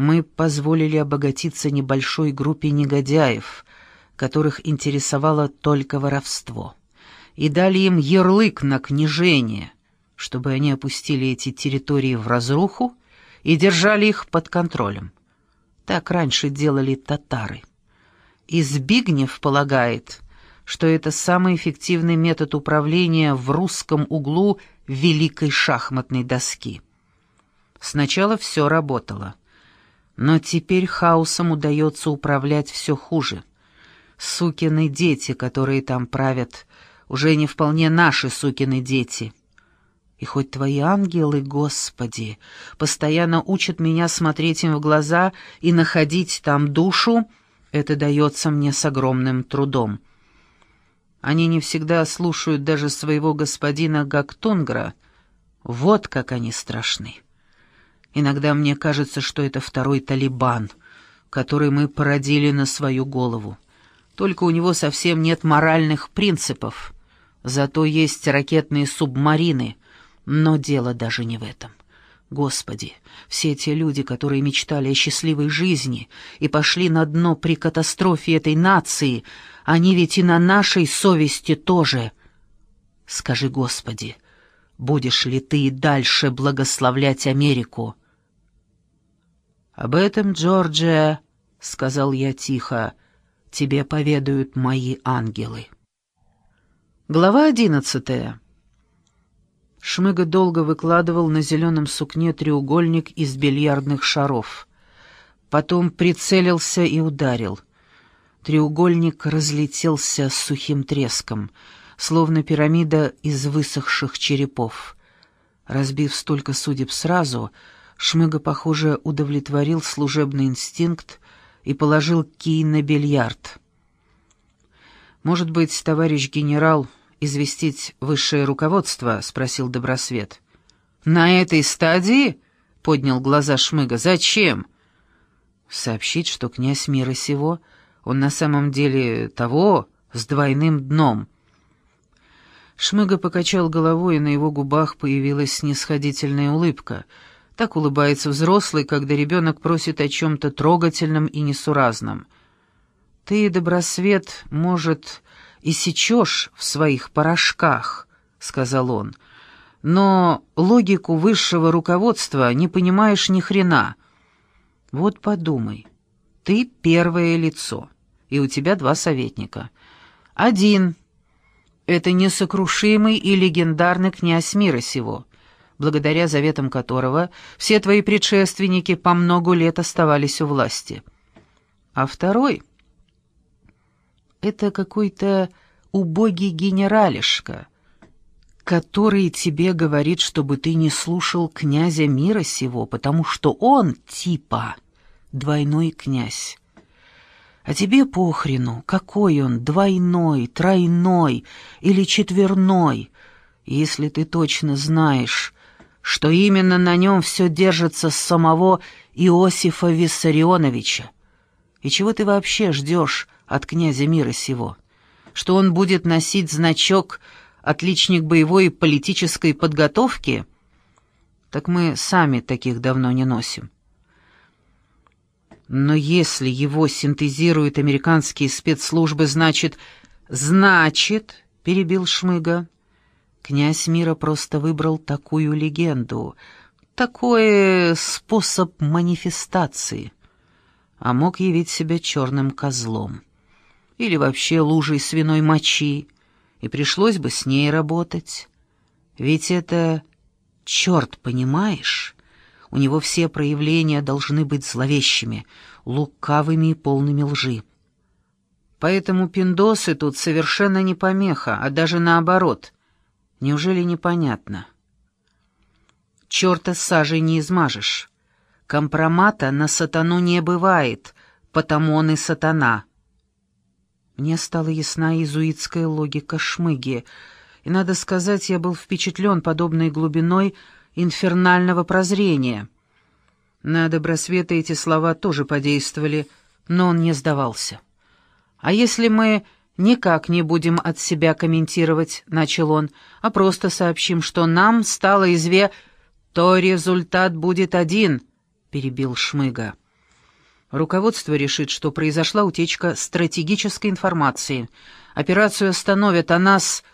Мы позволили обогатиться небольшой группе негодяев, которых интересовало только воровство, и дали им ярлык на княжение, чтобы они опустили эти территории в разруху и держали их под контролем. Так раньше делали татары. И Збигнев полагает, что это самый эффективный метод управления в русском углу великой шахматной доски. Сначала все работало. Но теперь хаосом удается управлять все хуже. Сукины дети, которые там правят, уже не вполне наши сукины дети. И хоть твои ангелы, Господи, постоянно учат меня смотреть им в глаза и находить там душу, это дается мне с огромным трудом. Они не всегда слушают даже своего господина Гактунгра. Вот как они страшны. Иногда мне кажется, что это второй Талибан, который мы породили на свою голову. Только у него совсем нет моральных принципов. Зато есть ракетные субмарины, но дело даже не в этом. Господи, все те люди, которые мечтали о счастливой жизни и пошли на дно при катастрофе этой нации, они ведь и на нашей совести тоже. Скажи, Господи, будешь ли ты и дальше благословлять Америку?» «Об этом, Джорджия, — сказал я тихо, — тебе поведают мои ангелы». Глава одиннадцатая. Шмыга долго выкладывал на зеленом сукне треугольник из бильярдных шаров. Потом прицелился и ударил. Треугольник разлетелся с сухим треском, словно пирамида из высохших черепов. Разбив столько судеб сразу, — Шмыга, похоже, удовлетворил служебный инстинкт и положил кий на бильярд. «Может быть, товарищ генерал, известить высшее руководство?» — спросил Добросвет. «На этой стадии?» — поднял глаза Шмыга. «Зачем?» «Сообщить, что князь мира сего, он на самом деле того, с двойным дном». Шмыга покачал головой, и на его губах появилась снисходительная улыбка — так улыбается взрослый, когда ребенок просит о чем-то трогательном и несуразном. «Ты, добросвет, может, и сечешь в своих порошках», — сказал он, «но логику высшего руководства не понимаешь ни хрена. Вот подумай, ты первое лицо, и у тебя два советника. Один — это несокрушимый и легендарный князь мира сего» благодаря заветам которого все твои предшественники по многу лет оставались у власти. А второй — это какой-то убогий генералишка, который тебе говорит, чтобы ты не слушал князя мира сего, потому что он типа двойной князь. А тебе похрену, какой он, двойной, тройной или четверной, если ты точно знаешь, что именно на нем все держится с самого Иосифа Виссарионовича. И чего ты вообще ждешь от князя мира сего? Что он будет носить значок «отличник боевой и политической подготовки»? Так мы сами таких давно не носим. Но если его синтезируют американские спецслужбы, значит... «Значит», — перебил Шмыга, — Князь мира просто выбрал такую легенду, такой способ манифестации, а мог явить себя черным козлом или вообще лужей свиной мочи, и пришлось бы с ней работать. Ведь это черт, понимаешь? У него все проявления должны быть зловещими, лукавыми и полными лжи. Поэтому пиндосы тут совершенно не помеха, а даже наоборот — Неужели непонятно? Черта сажей не измажешь. Компромата на сатану не бывает, потому он и сатана. Мне стала ясна иезуитская логика шмыги, и, надо сказать, я был впечатлен подобной глубиной инфернального прозрения. На Добросвета эти слова тоже подействовали, но он не сдавался. «А если мы «Никак не будем от себя комментировать», — начал он, «а просто сообщим, что нам стало изве...» «То результат будет один», — перебил Шмыга. Руководство решит, что произошла утечка стратегической информации. Операцию остановят, а нас